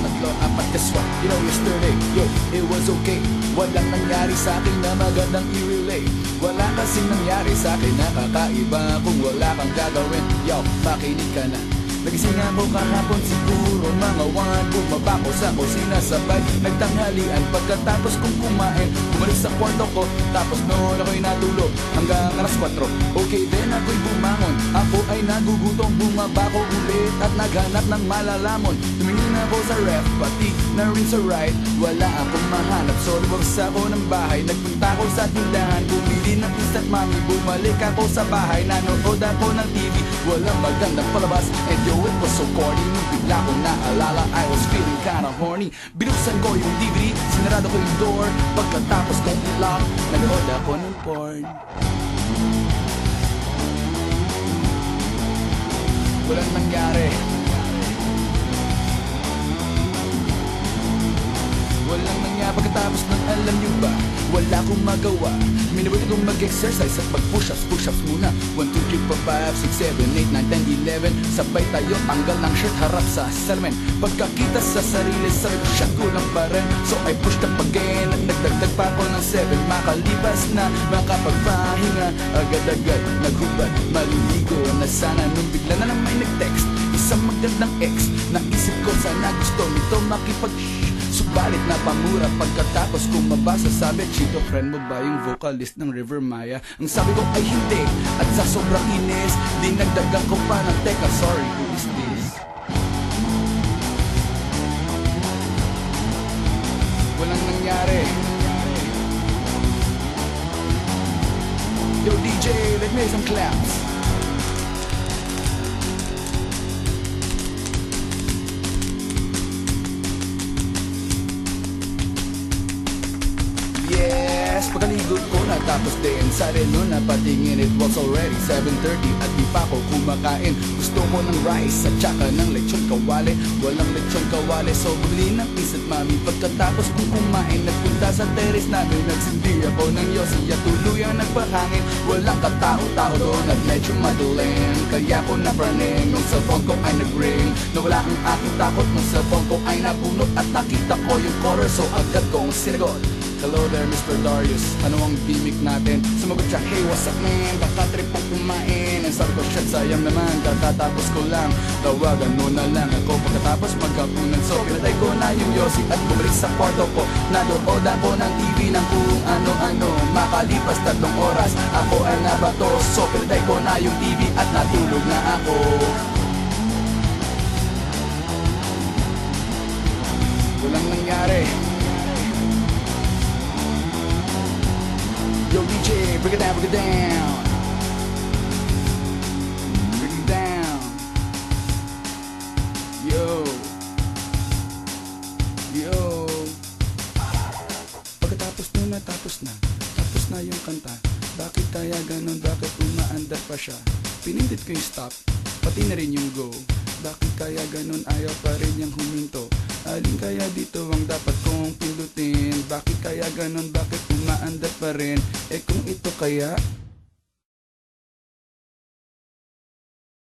tatlo, apat kaswat You know yesterday, yeah, it was okay. Walang nangyari sa akin na magandang i-relay. Wala kasing nangyari sa akin, nakakaiba Kung wala kang gagawin, yo, makinig ka na. Nagising ako kahapon siguro mga one Bumaba ko sa kusina sabay Nagtanghalian. Pagkatapos kong kumain Bumalik sa kwarto ko Tapos noon ako'y natulog Hanggang alas 4 Okay then ako'y bumangon. Ako ay nagugutom Bumaba ko ulit At naghanap ng malalamon. Tumingin ako sa ref Pati na rin sa right Wala akong mahanap So lumabas ako ng bahay. Nagpunta ako sa tindahan Bumili ng instant mami Bumalik ako sa bahay. Nanood ako ng TV Walang magandang palabas. And yo, it was so corny. Nung bigla ko naalala I was feeling kinda horny. Binuksan ko yung DVD Sinarado ko yung door. Pagkatapos kong i-lock Nanood ako ng porn. Walang nangyari. Walang nangyari. Pagkatapos ng alam nyo ba Wala akong magawa. Minabuti kong mag-exercise at mag-push-ups Push-ups muna. 1, 2, 3, 4, 5, 6, 7, 8, 9, 10, 11 Sabay tayo tanggal ng shirt harap sa salamin. Pagkakita sa sarili sabi ko shot ko lang pa rin. So I pushed up again At nagdagdag pa ako ng 7 Makalipas na makapagpahinga. Agad-agad naghubad Maliligo na sana. Nung bigla na lang may nag-text Isang magandang ex. Naisip ko sana gusto nito makipag Subalit na pamura pagkatapos kong mabasa Sabi, Chito, friend mo ba yung vocalist ng River Maya? Ang sabi ko ay hindi At sa sobrang inis Dinagdagan ko pa ng teka Sorry, who is this? Walang nangyari Yo DJ, let me some claps Yes, pagkaligot ko natapos din. Sa relo na patingin It was already 7.30 At di pa ako kumakain. Gusto ko ng rice At saka ng lechon kawali. Walang lechon kawali So bumili ng isa't mami. Pagkatapos kong kumain Nagpunta sa terrace namin. Nagsindi ako ng yosi At tuluyang nagpahangin. Walang katao-tao doon At medyo madilim. Kaya ko napraning Nung cellphone ko ay nag-ring. Nawala ang aking takot Nung cellphone ko ay nabunot At nakita ko yung color. So agad kong sinagot Hello there, Mr. Darius. Ano ang gimmick natin? Sumagot siya, hey, what's up man? Baka trip po kumain. Ang sabi ko, shit, sayang naman. Katatapos ko lang. Tawagan mo na lang ako. Pagkatapos magkapunan So, pinatay ko na yung Yossi At bumalik sa kwarto ko. Nadood ako ng TV ng kung ano-ano. Makalipas tatlong oras Ako ay nabato. So, pinatay ko na yung TV At natulog na ako break it down, break it down. Break it down. Yo. Yo. Pagkatapos nun natapos na. Tapos na yung kanta. Bakit kaya ganun, bakit umaandar pa siya? Pinindit ko yung stop Pati na rin yung go. Bakit kaya ganun, ayaw pa rin niyang huminto. Alin kaya dito ang dapat kong pindutin? Bakit kaya ganun, bakit umaandar pa rin. Eh kung ito kaya